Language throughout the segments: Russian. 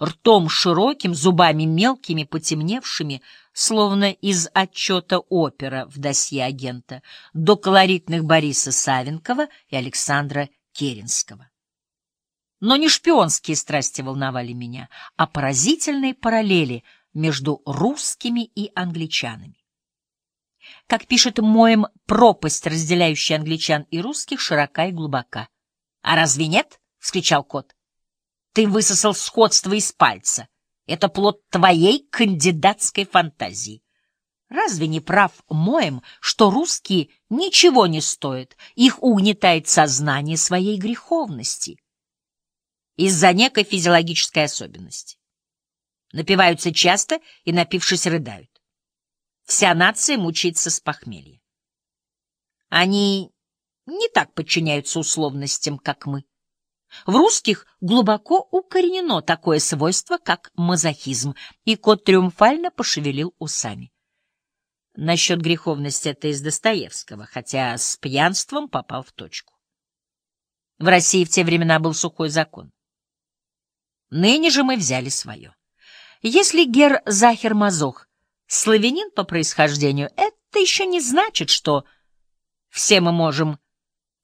ртом широким, зубами мелкими, потемневшими, словно из отчета опера в досье агента, до колоритных Бориса Савенкова и Александра Керенского. Но не шпионские страсти волновали меня, а поразительные параллели между русскими и англичанами. Как пишет Моем, пропасть, разделяющая англичан и русских, широка и глубока. — А разве нет? — вскричал кот. — Ты высосал сходство из пальца. Это плод твоей кандидатской фантазии. Разве не прав Моем, что русские ничего не стоят, их угнетает сознание своей греховности из-за некой физиологической особенности? Напиваются часто и, напившись, рыдают. Вся нация мучается с похмелья. Они не так подчиняются условностям, как мы. В русских глубоко укоренено такое свойство, как мазохизм, и кот триумфально пошевелил усами. Насчет греховности это из Достоевского, хотя с пьянством попал в точку. В России в те времена был сухой закон. Ныне же мы взяли свое. Если гер Захер Мазох славянин по происхождению, это еще не значит, что все мы можем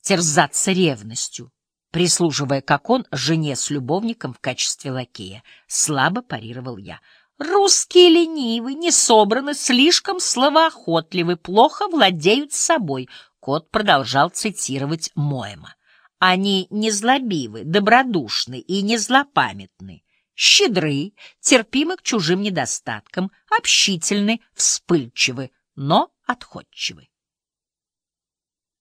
терзаться ревностью, прислуживая, как он, жене с любовником в качестве лакея. Слабо парировал я. Русские ленивы, не собраны, слишком словоохотливы, плохо владеют собой. Кот продолжал цитировать Моэма. Они незлобивы, добродушны и незлопамятны щедры, терпимы к чужим недостаткам, общительны, вспыльчивы, но отходчивы.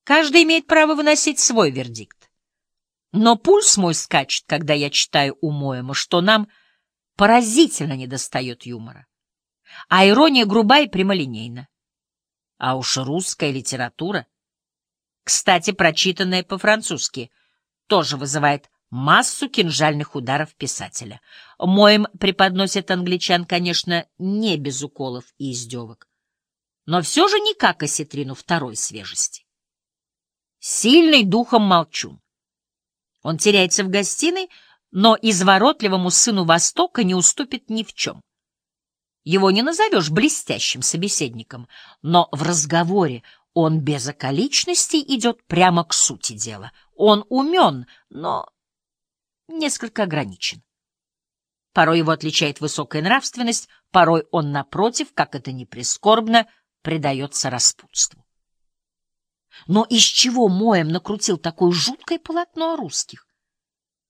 Каждый имеет право выносить свой вердикт. Но пульс мой скачет, когда я читаю у Моэма, что нам поразительно недостает юмора. А ирония груба и прямолинейна. А уж русская литература, кстати, прочитанная по-французски, тоже вызывает массу кинжальных ударов писателя. Моим преподносит англичан, конечно, не без уколов и издевок, но все же не как осетрину второй свежести. Сильный духом молчун. Он теряется в гостиной, но изворотливому сыну Востока не уступит ни в чем. Его не назовешь блестящим собеседником, но в разговоре он без околичностей идет прямо к сути дела. Он умен, но несколько ограничен. Порой его отличает высокая нравственность, порой он, напротив, как это ни прискорбно, предается распутству. Но из чего Моем накрутил такое жуткое полотно о русских?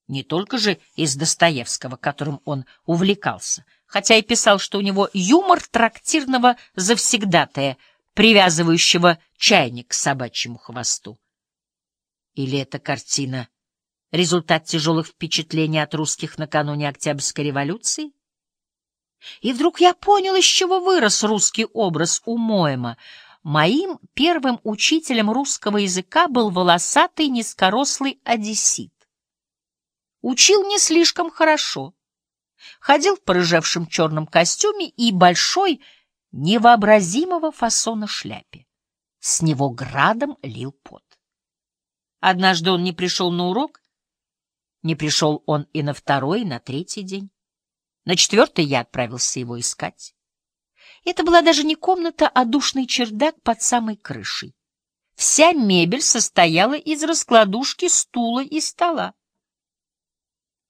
Не только же из Достоевского, которым он увлекался, хотя и писал, что у него юмор трактирного завсегдатая, привязывающего чайник к собачьему хвосту. Или эта картина результат тяжелых впечатлений от русских накануне Октябрьской революции? И вдруг я понял, из чего вырос русский образ у Моэма. Моим первым учителем русского языка был волосатый низкорослый одессит. Учил не слишком хорошо. Ходил в порыжевшем черном костюме и большой, невообразимого фасона шляпе. С него градом лил пот. Однажды он не пришел на урок, не пришел он и на второй, и на третий день. На четвертый я отправился его искать. Это была даже не комната, а душный чердак под самой крышей. Вся мебель состояла из раскладушки, стула и стола.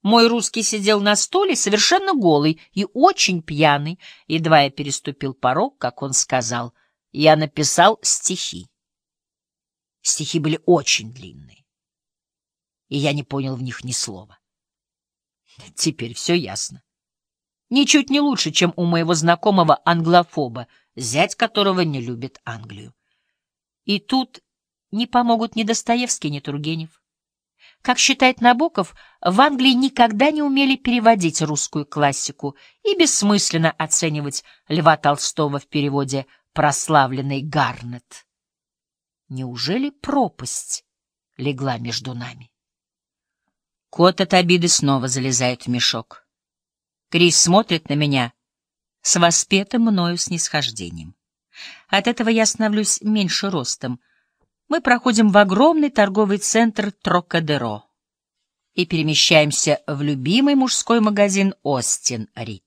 Мой русский сидел на стуле, совершенно голый и очень пьяный. Едва я переступил порог, как он сказал, я написал стихи. Стихи были очень длинные и я не понял в них ни слова. Теперь все ясно. Ничуть не лучше, чем у моего знакомого англофоба, зять которого не любит Англию. И тут не помогут ни Достоевский, ни Тургенев. Как считает Набоков, в Англии никогда не умели переводить русскую классику и бессмысленно оценивать Льва Толстого в переводе «прославленный Гарнет». Неужели пропасть легла между нами? Кот от обиды снова залезает в мешок. Крис смотрит на меня с воспетым мною снисхождением. От этого я становлюсь меньше ростом. Мы проходим в огромный торговый центр Трокадеро. и перемещаемся в любимый мужской магазин «Остин Рид».